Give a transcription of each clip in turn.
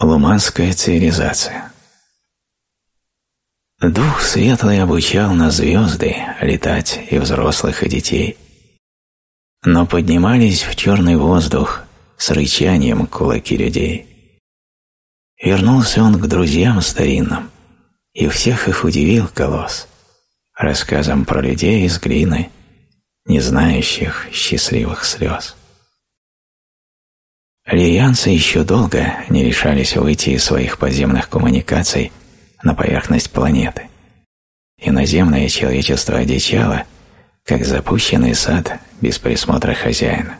Луманская цивилизация Дух Светлый обучал на звезды летать и взрослых, и детей. Но поднимались в черный воздух с рычанием кулаки людей. Вернулся он к друзьям старинным, и всех их удивил колосс рассказом про людей из глины, не знающих счастливых слез. Лиянцы еще долго не решались выйти из своих подземных коммуникаций на поверхность планеты. И наземное человечество одичало, как запущенный сад без присмотра хозяина.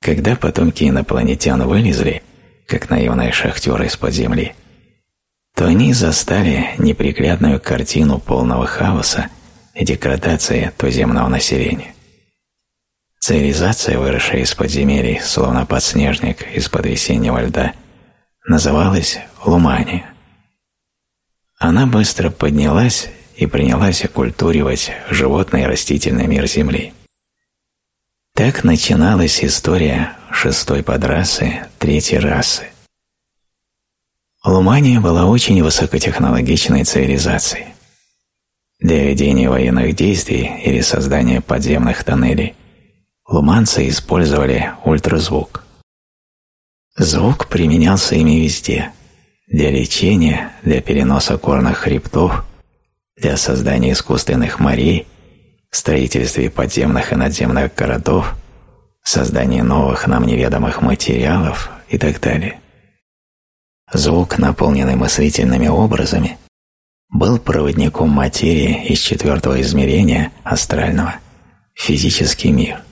Когда потомки инопланетян вылезли, как наивные шахтеры из-под земли, то они застали неприглядную картину полного хаоса и деградации туземного населения. Цивилизация, выросшая из подземелий, словно подснежник из-под весеннего льда, называлась Лумания. Она быстро поднялась и принялась оккультуривать животный и растительный мир Земли. Так начиналась история шестой подрасы, третьей расы. Лумания была очень высокотехнологичной цивилизацией. Для ведения военных действий или создания подземных тоннелей луманцы использовали ультразвук. Звук применялся ими везде – для лечения, для переноса горных хребтов, для создания искусственных морей, строительстве подземных и надземных городов, создании новых нам неведомых материалов и так далее. Звук, наполненный мыслительными образами, был проводником материи из четвертого измерения астрального – физический мир.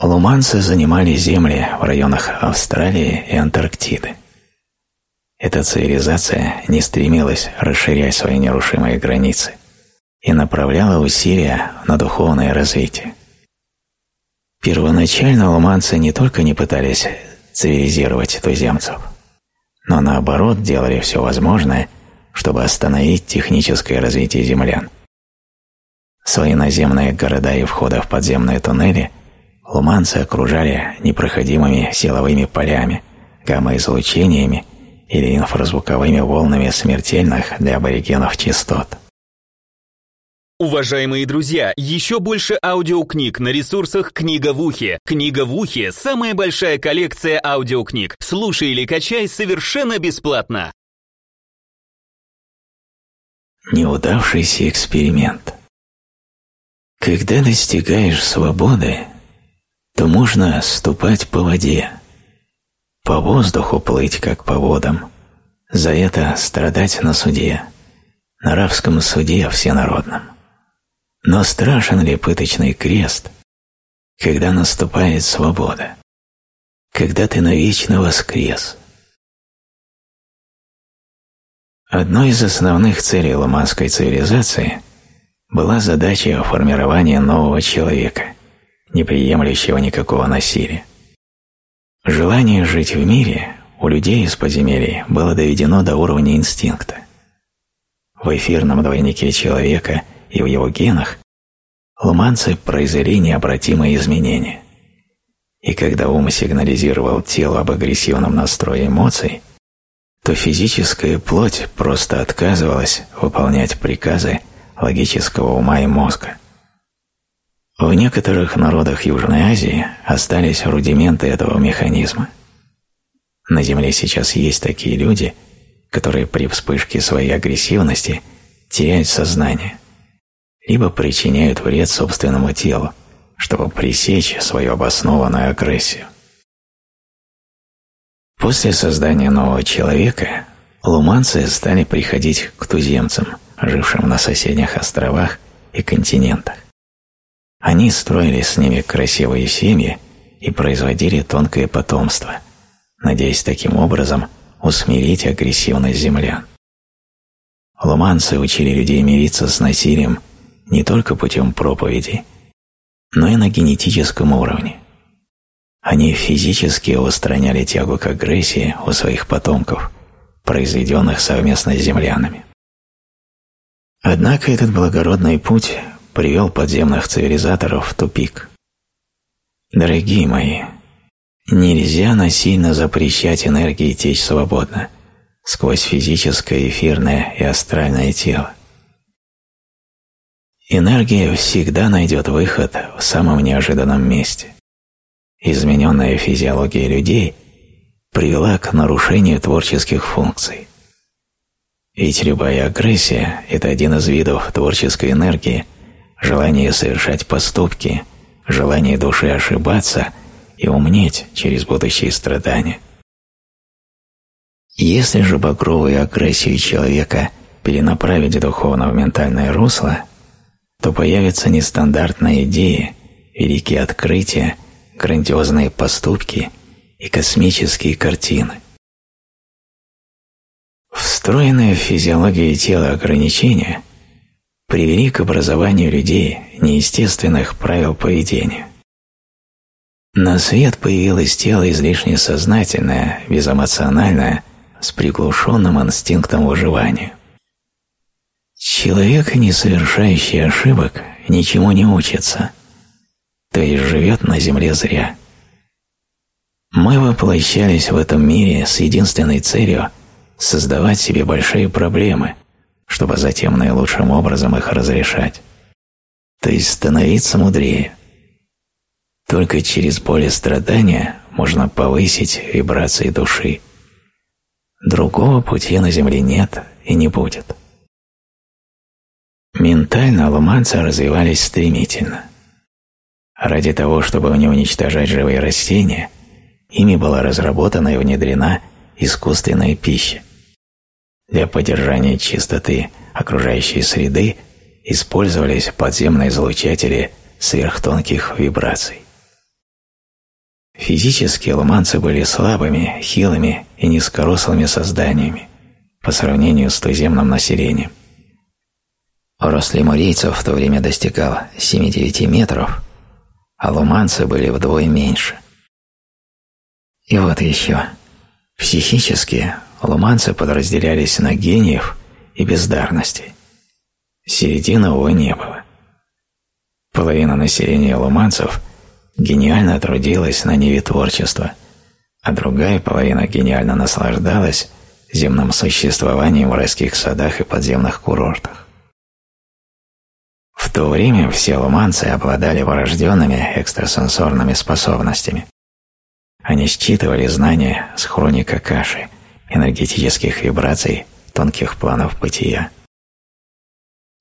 Луманцы занимали земли в районах Австралии и Антарктиды. Эта цивилизация не стремилась расширять свои нерушимые границы и направляла усилия на духовное развитие. Первоначально луманцы не только не пытались цивилизировать туземцев, но наоборот делали все возможное, чтобы остановить техническое развитие землян. Свои наземные города и входы в подземные туннели луманцы окружали непроходимыми силовыми полями, гамма-излучениями или инфразвуковыми волнами смертельных для аборигенов частот. Уважаемые друзья, еще больше аудиокниг на ресурсах «Книга в ухе». «Книга в ухе» — самая большая коллекция аудиокниг. Слушай или качай совершенно бесплатно. Неудавшийся эксперимент Когда достигаешь свободы, то можно ступать по воде, по воздуху плыть, как по водам, за это страдать на суде, на рабском суде всенародном. Но страшен ли пыточный крест, когда наступает свобода, когда ты навечно воскрес? Одной из основных целей ломанской цивилизации была задача формирования нового человека, не приемлющего никакого насилия. Желание жить в мире у людей из подземелий было доведено до уровня инстинкта. В эфирном двойнике человека и в его генах луманцы произвели необратимые изменения. И когда ум сигнализировал телу об агрессивном настрое эмоций, то физическая плоть просто отказывалась выполнять приказы логического ума и мозга. В некоторых народах Южной Азии остались рудименты этого механизма. На Земле сейчас есть такие люди, которые при вспышке своей агрессивности теряют сознание, либо причиняют вред собственному телу, чтобы пресечь свою обоснованную агрессию. После создания нового человека луманцы стали приходить к туземцам, жившим на соседних островах и континентах. Они строили с ними красивые семьи и производили тонкое потомство, надеясь таким образом усмирить агрессивность землян. Луманцы учили людей мириться с насилием не только путем проповеди, но и на генетическом уровне. Они физически устраняли тягу к агрессии у своих потомков, произведенных совместно с землянами. Однако этот благородный путь привел подземных цивилизаторов в тупик. Дорогие мои, Нельзя насильно запрещать энергии течь свободно сквозь физическое, эфирное и астральное тело. Энергия всегда найдет выход в самом неожиданном месте. Измененная физиология людей привела к нарушению творческих функций. Ведь любая агрессия – это один из видов творческой энергии, желание совершать поступки, желание души ошибаться и умнеть через будущие страдания. Если же багровую агрессию человека перенаправить духовно в ментальное русло, то появятся нестандартные идеи, великие открытия, грандиозные поступки и космические картины. Встроенные в физиологию тела ограничения привели к образованию людей неестественных правил поведения. На свет появилось тело излишне сознательное, безэмоциональное, с приглушенным инстинктом выживания. Человек, не совершающий ошибок, ничему не учится, то есть живет на земле зря. Мы воплощались в этом мире с единственной целью создавать себе большие проблемы, чтобы затем наилучшим образом их разрешать, то есть становиться мудрее. Только через боль и страдания можно повысить вибрации души. Другого пути на Земле нет и не будет. Ментально луманцы развивались стремительно. Ради того, чтобы не уничтожать живые растения, ими была разработана и внедрена искусственная пища. Для поддержания чистоты окружающей среды использовались подземные излучатели сверхтонких вибраций. Физически луманцы были слабыми, хилыми и низкорослыми созданиями по сравнению с туземным населением. Рост лемурийцев в то время достигал 7-9 метров, а луманцы были вдвое меньше. И вот еще. Психически луманцы подразделялись на гениев и бездарности. Середины, увы, не было. Половина населения луманцев гениально трудилась на ниве творчества, а другая половина гениально наслаждалась земным существованием в райских садах и подземных курортах. В то время все луманцы обладали врожденными экстрасенсорными способностями. Они считывали знания с хроника каши, энергетических вибраций тонких планов бытия.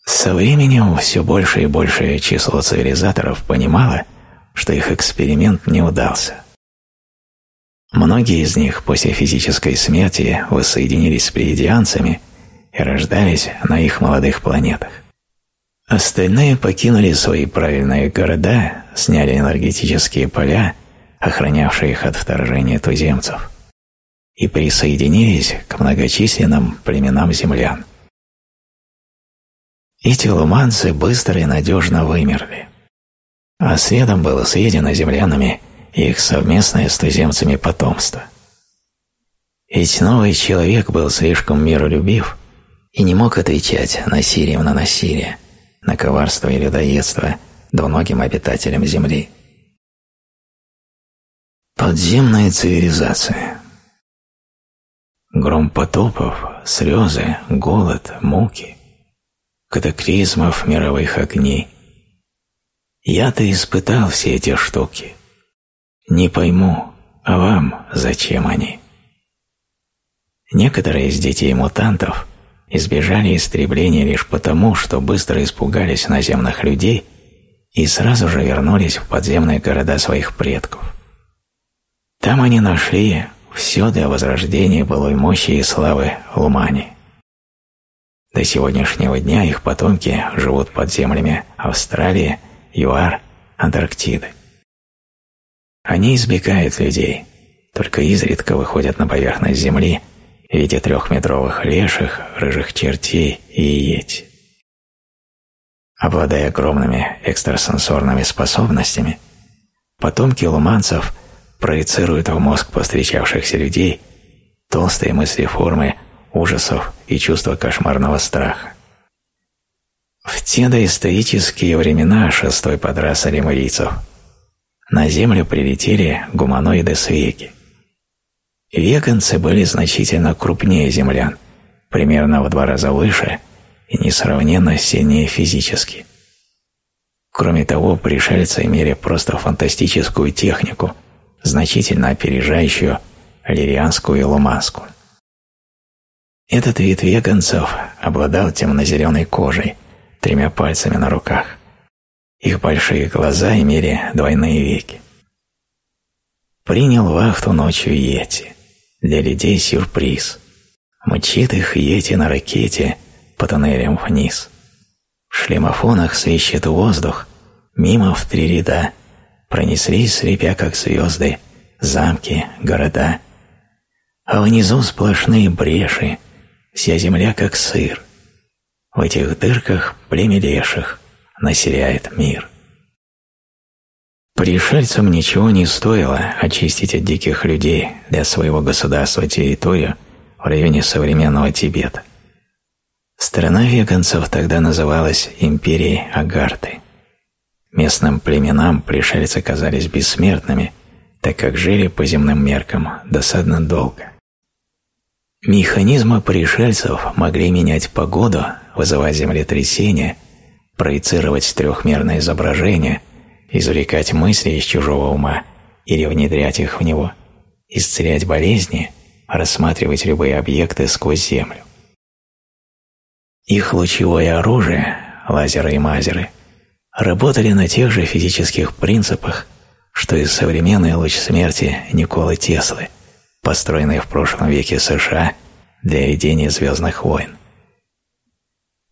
Со временем все больше и большее число цивилизаторов понимало, что их эксперимент не удался. Многие из них после физической смерти воссоединились с плеядианцами и рождались на их молодых планетах. Остальные покинули свои правильные города, сняли энергетические поля, охранявшие их от вторжения туземцев, и присоединились к многочисленным племенам землян. Эти луманцы быстро и надежно вымерли а следом было съедено землянами их совместное с туземцами потомство. Ведь новый человек был слишком миролюбив и не мог отвечать насилием на насилие, на коварство и людоедство двуногим обитателям Земли. Подземная цивилизация Гром потопов, слезы, голод, муки, катаклизмов мировых огней, я-то испытал все эти штуки. Не пойму, а вам зачем они? Некоторые из детей-мутантов избежали истребления лишь потому, что быстро испугались наземных людей и сразу же вернулись в подземные города своих предков. Там они нашли все для возрождения былой мощи и славы Лумани. До сегодняшнего дня их потомки живут под землями Австралии, ЮАР, Антарктиды. Они избегают людей, только изредка выходят на поверхность Земли в виде трехметровых леших, рыжих чертей и яиц. Обладая огромными экстрасенсорными способностями, потомки луманцев проецируют в мозг повстречавшихся людей толстые мысли формы ужасов и чувства кошмарного страха. В те доисторические времена шестой подраса лемурийцев на Землю прилетели гуманоиды с Веки. Веганцы были значительно крупнее землян, примерно в два раза выше и несравненно сильнее физически. Кроме того, пришельцы имели просто фантастическую технику, значительно опережающую лирианскую и луманскую. Этот вид веганцев обладал темно-зеленой кожей, тремя пальцами на руках. Их большие глаза имели двойные веки. Принял вахту ночью Йети. Для людей сюрприз. Мчит их Йети на ракете по тоннелям вниз. В шлемофонах свищет воздух, мимо в три ряда пронеслись, репя как звезды, замки, города. А внизу сплошные бреши, вся земля как сыр. В этих дырках племя леших населяет мир. Пришельцам ничего не стоило очистить от диких людей для своего государства территорию в районе современного Тибета. Страна веганцев тогда называлась Империей Агарты. Местным племенам пришельцы казались бессмертными, так как жили по земным меркам досадно долго. Механизмы пришельцев могли менять погоду, вызывать землетрясения, проецировать трехмерное изображение, извлекать мысли из чужого ума или внедрять их в него, исцелять болезни, рассматривать любые объекты сквозь землю. Их лучевое оружие, лазеры и мазеры, работали на тех же физических принципах, что и современный луч смерти Николы Теслы, построенный в прошлом веке США для ведения «Звездных войн».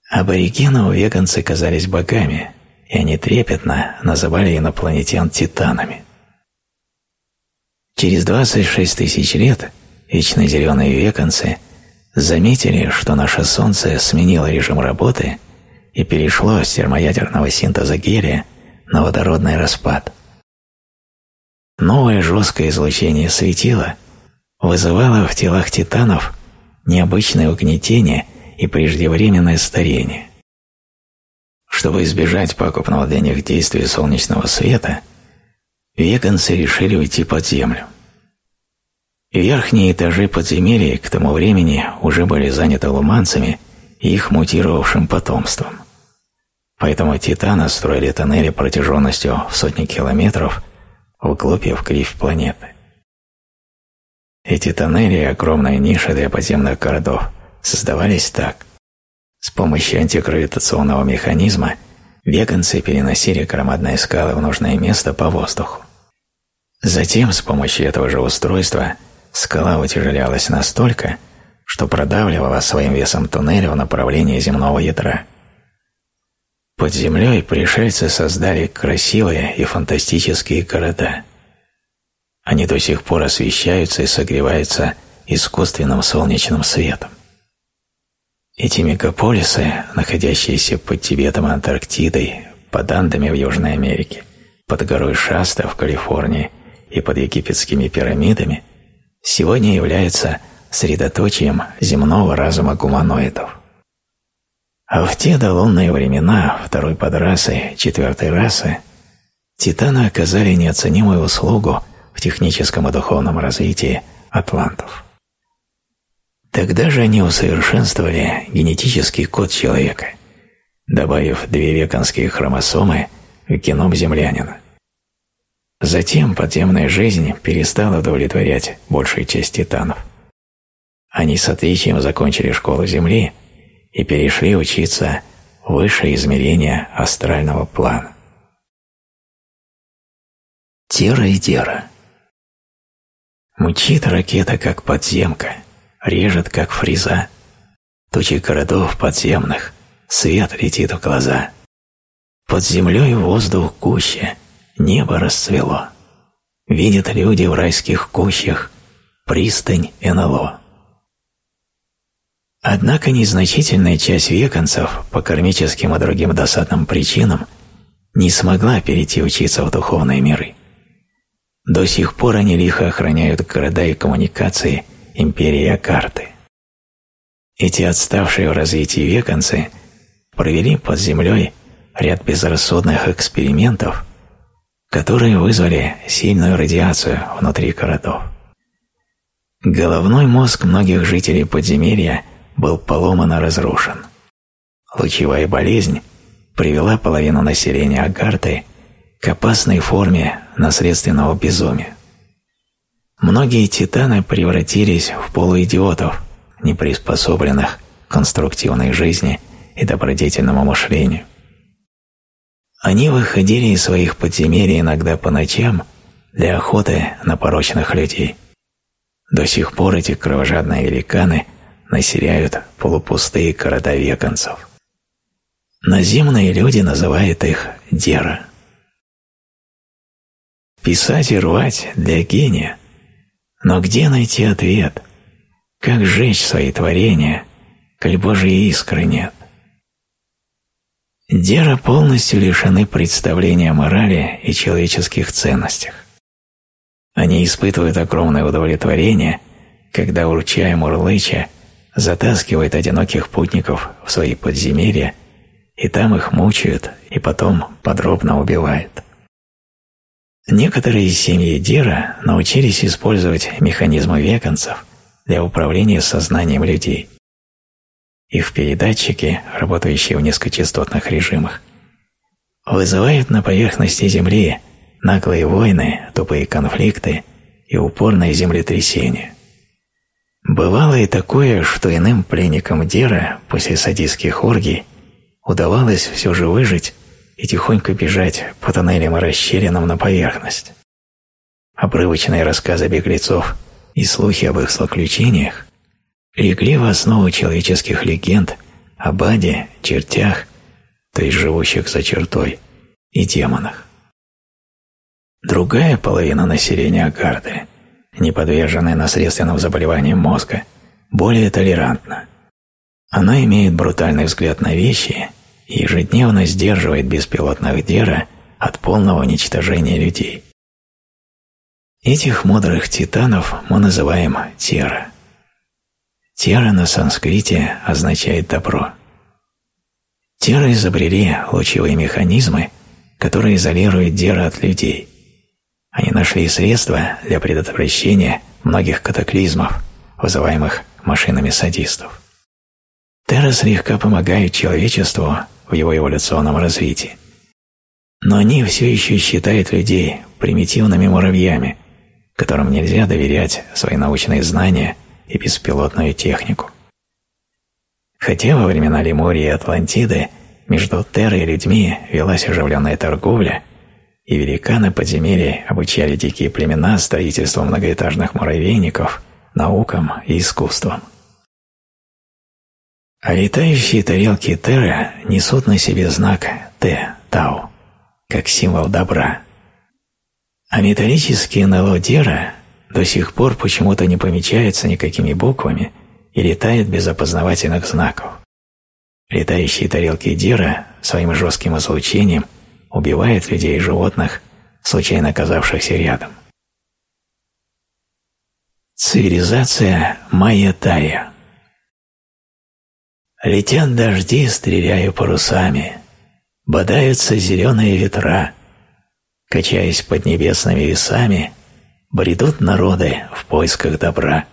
Аборигенов веганцы казались богами, и они трепетно называли инопланетян титанами. Через 26 тысяч лет вечно зеленые веганцы заметили, что наше Солнце сменило режим работы – и перешло с термоядерного синтеза гелия на водородный распад. Новое жесткое излучение светила вызывало в телах титанов необычное угнетение и преждевременное старение. Чтобы избежать покупного для них действия солнечного света, веганцы решили уйти под землю. Верхние этажи подземелья к тому времени уже были заняты луманцами и их мутировавшим потомством. Поэтому титаны строили тоннели протяженностью в сотни километров вглубь и в планеты. Эти тоннели и огромные ниши для подземных городов создавались так. С помощью антигравитационного механизма веганцы переносили громадные скалы в нужное место по воздуху. Затем с помощью этого же устройства скала утяжелялась настолько, что продавливала своим весом туннель в направлении земного ядра. Под землей пришельцы создали красивые и фантастические города. Они до сих пор освещаются и согреваются искусственным солнечным светом. Эти мегаполисы, находящиеся под Тибетом и Антарктидой, под Андами в Южной Америке, под горой Шаста в Калифорнии и под египетскими пирамидами, сегодня являются средоточием земного разума гуманоидов. А в те долунные времена второй подрасы, четвертой расы, титаны оказали неоценимую услугу в техническом и духовном развитии атлантов. Тогда же они усовершенствовали генетический код человека, добавив две веканские хромосомы в геном землянина. Затем подземная жизнь перестала удовлетворять большую часть титанов. Они с отличием закончили школу Земли – и перешли учиться в высшее измерение астрального плана. Тера и Дера Мучит ракета, как подземка, режет, как фреза. Тучи городов подземных, свет летит в глаза. Под землей воздух гуще, небо расцвело. Видят люди в райских кущах пристань НЛО. Однако незначительная часть веканцев по кармическим и другим досадным причинам не смогла перейти учиться в духовные миры. До сих пор они лихо охраняют города и коммуникации империи Акарты. Эти отставшие в развитии веканцы провели под землей ряд безрассудных экспериментов, которые вызвали сильную радиацию внутри городов. Головной мозг многих жителей подземелья был поломан и разрушен. Лучевая болезнь привела половину населения Агарты к опасной форме наследственного безумия. Многие титаны превратились в полуидиотов, не приспособленных к конструктивной жизни и добродетельному мышлению. Они выходили из своих подземелий иногда по ночам для охоты на порочных людей. До сих пор эти кровожадные великаны населяют полупустые города веганцев. Наземные люди называют их Дера. Писать и рвать для гения, но где найти ответ? Как сжечь свои творения, коль Божьей искры нет? Дера полностью лишены представления о морали и человеческих ценностях. Они испытывают огромное удовлетворение, когда, урчая мурлыча, затаскивают одиноких путников в свои подземелья, и там их мучают и потом подробно убивают. Некоторые семьи Дира научились использовать механизмы веганцев для управления сознанием людей. Их передатчики, работающие в низкочастотных режимах, вызывают на поверхности Земли наглые войны, тупые конфликты и упорные землетрясения. Бывало и такое, что иным пленникам Дира после садистских оргий удавалось все же выжить и тихонько бежать по тоннелям расщелинам на поверхность. Обрывочные рассказы беглецов и слухи об их злоключениях легли в основу человеческих легенд об аде, чертях, то есть живущих за чертой, и демонах. Другая половина населения Агарды, не подверженная наследственным заболеваниям мозга, более толерантна. Она имеет брутальный взгляд на вещи и ежедневно сдерживает беспилотных Дера от полного уничтожения людей. Этих мудрых титанов мы называем Тера. Тера на санскрите означает «добро». Тера изобрели лучевые механизмы, которые изолируют Дера от людей – они нашли средства для предотвращения многих катаклизмов, вызываемых машинами садистов. Терра слегка помогают человечеству в его эволюционном развитии. Но они все еще считают людей примитивными муравьями, которым нельзя доверять свои научные знания и беспилотную технику. Хотя во времена Лемурии и Атлантиды между Террой и людьми велась оживленная торговля – и великаны подземелья обучали дикие племена строительству многоэтажных муравейников, наукам и искусствам. А летающие тарелки Терра несут на себе знак Т, Тау, как символ добра. А металлические НЛО Дера до сих пор почему-то не помечаются никакими буквами и летают без опознавательных знаков. Летающие тарелки Дира своим жестким излучением – убивает людей и животных, случайно оказавшихся рядом. Цивилизация Майя-Тая Летят дожди, стреляя парусами, Бодаются зеленые ветра, Качаясь под небесными весами, Бредут народы в поисках добра.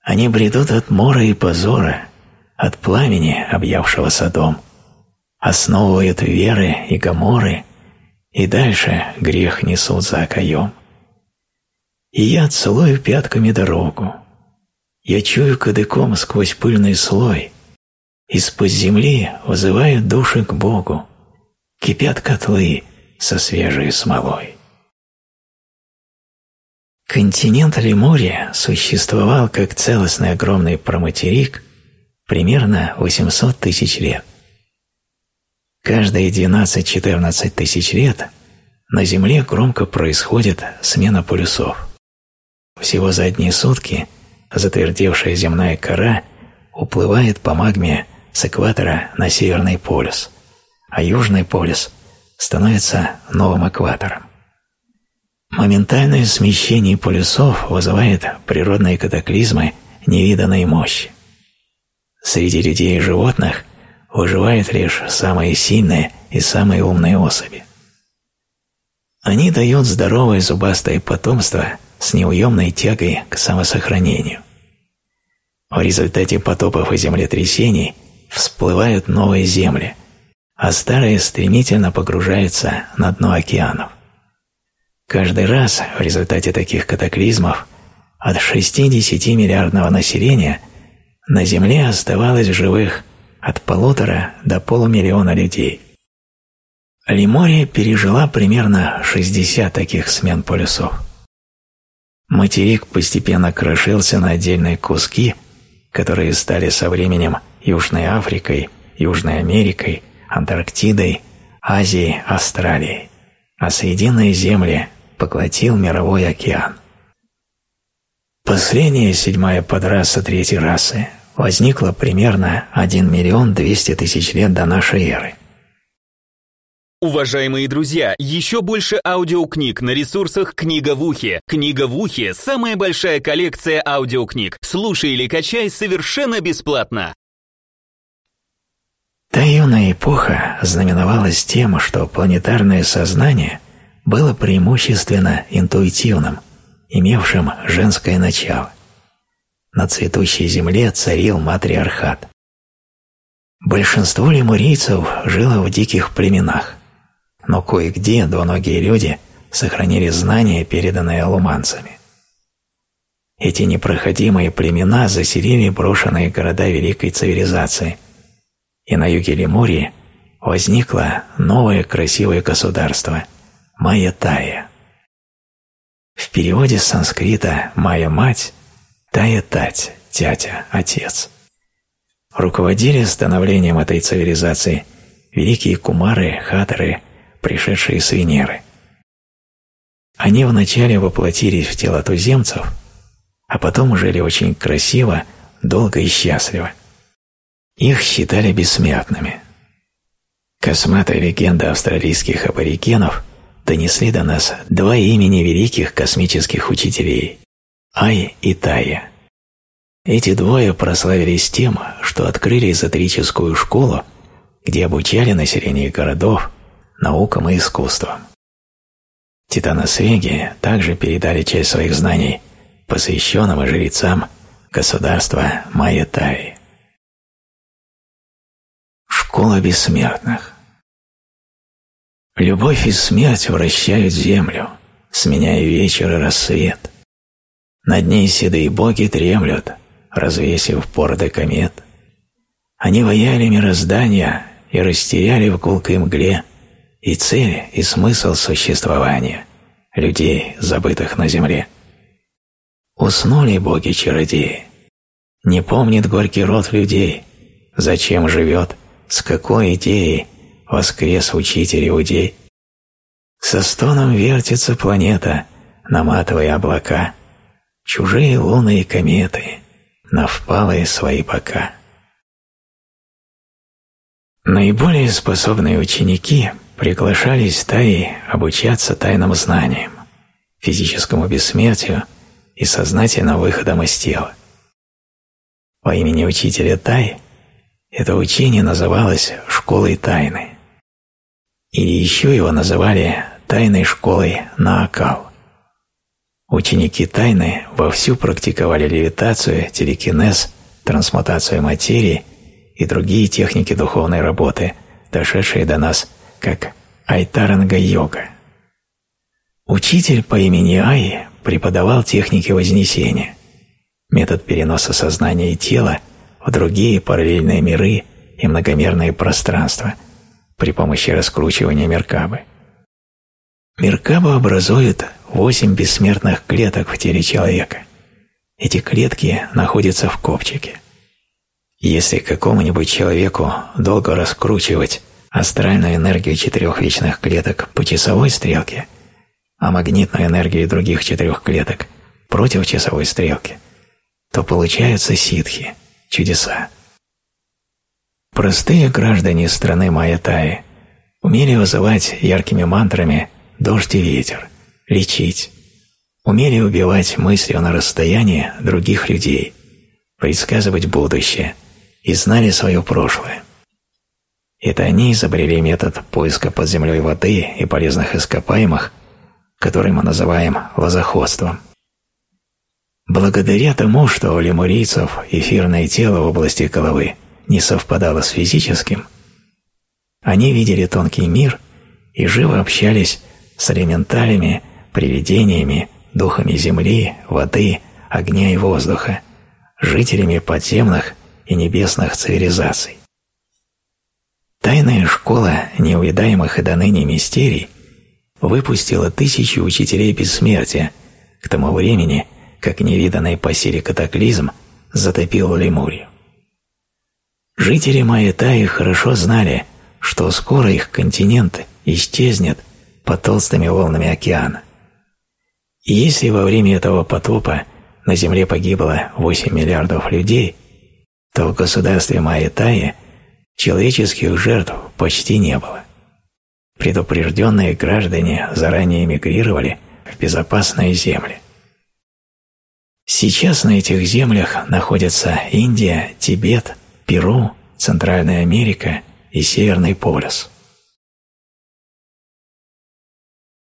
Они бредут от мора и позора, От пламени, объявшего садом, основывают веры и гаморы, и дальше грех несут за окоем. И я целую пятками дорогу, я чую кадыком сквозь пыльный слой, из-под земли вызывают души к Богу, кипят котлы со свежей смолой. Континент Лемурия существовал как целостный огромный проматерик примерно 800 тысяч лет – Каждые 12-14 тысяч лет на Земле громко происходит смена полюсов. Всего за одни сутки затвердевшая земная кора уплывает по магме с экватора на Северный полюс, а Южный полюс становится новым экватором. Моментальное смещение полюсов вызывает природные катаклизмы невиданной мощи. Среди людей и животных выживают лишь самые сильные и самые умные особи. Они дают здоровое зубастое потомство с неуемной тягой к самосохранению. В результате потопов и землетрясений всплывают новые земли, а старые стремительно погружаются на дно океанов. Каждый раз в результате таких катаклизмов от 60 миллиардного населения на Земле оставалось живых от полутора до полумиллиона людей. Лемория пережила примерно 60 таких смен полюсов. Материк постепенно крошился на отдельные куски, которые стали со временем Южной Африкой, Южной Америкой, Антарктидой, Азией, Австралией, а Соединенные Земли поглотил мировой океан. Последняя седьмая подраса третьей расы возникла примерно 1 миллион 200 тысяч лет до нашей эры. Уважаемые друзья, еще больше аудиокниг на ресурсах «Книга в ухе». «Книга в ухе» — самая большая коллекция аудиокниг. Слушай или качай совершенно бесплатно. Та юная эпоха знаменовалась тем, что планетарное сознание было преимущественно интуитивным, имевшим женское начало. На цветущей земле царил матриархат. Большинство лемурийцев жило в диких племенах, но кое-где двуногие люди сохранили знания, переданные луманцами. Эти непроходимые племена заселили брошенные города великой цивилизации, и на юге Лемурии возникло новое красивое государство – Майя-Тая. В переводе с санскрита «Майя-мать» – «Тая-тать», «тятя», «отец». Руководили становлением этой цивилизации великие кумары, хаторы пришедшие с Венеры. Они вначале воплотились в тело туземцев, а потом жили очень красиво, долго и счастливо. Их считали бессмертными. Косматая легенда австралийских аборигенов донесли до нас два имени великих космических учителей – Ай и Тая. Эти двое прославились тем, что открыли эзотерическую школу, где обучали население городов, наукам и искусствам. Титаносвеги также передали часть своих знаний посвященным жрецам государства Майя-Таи. Школа бессмертных Любовь и смерть вращают землю, сменяя вечер и рассвет. Над ней седые боги дремлют, развесив порды комет. Они вояли мироздания и растеряли в гулкой мгле и цель, и смысл существования людей, забытых на земле. Уснули боги-чародеи. Не помнит горький род людей, зачем живет, с какой идеей воскрес учитель иудей. Со стоном вертится планета, наматывая облака, чужие луны и кометы, на впалые свои бока. Наиболее способные ученики – приглашались стаи обучаться тайным знаниям, физическому бессмертию и сознательным выходам из тела. По имени учителя Тай это учение называлось «школой тайны». Или еще его называли «тайной школой Наакал». Ученики тайны вовсю практиковали левитацию, телекинез, трансмутацию материи и другие техники духовной работы, дошедшие до нас как Айтаранга-йога. Учитель по имени Ай преподавал техники вознесения, метод переноса сознания и тела в другие параллельные миры и многомерные пространства при помощи раскручивания Меркабы. Меркаба образует восемь бессмертных клеток в теле человека. Эти клетки находятся в копчике. Если какому-нибудь человеку долго раскручивать астральную энергию четырех вечных клеток по часовой стрелке, а магнитную энергию других четырех клеток против часовой стрелки, то получаются ситхи, чудеса. Простые граждане страны Майятаи умели вызывать яркими мантрами дождь и ветер, лечить, умели убивать мыслью на расстоянии других людей, предсказывать будущее и знали свое прошлое. Это они изобрели метод поиска под землей воды и полезных ископаемых который мы называем лозоходством. Благодаря тому, что у лемурийцев эфирное тело в области головы не совпадало с физическим, они видели тонкий мир и живо общались с элементалями, привидениями, духами земли, воды, огня и воздуха, жителями подземных и небесных цивилизаций. Тайная школа неувидаемых и до мистерий выпустила тысячи учителей бессмертия к тому времени, как невиданный по силе катаклизм затопил Лемурию. Жители Майетаи хорошо знали, что скоро их континент исчезнет под толстыми волнами океана. Если во время этого потопа на Земле погибло 8 миллиардов людей, то в государстве Майетаи человеческих жертв почти не было. Предупрежденные граждане заранее эмигрировали в безопасные земли. Сейчас на этих землях находятся Индия, Тибет, Перу, Центральная Америка и Северный полюс.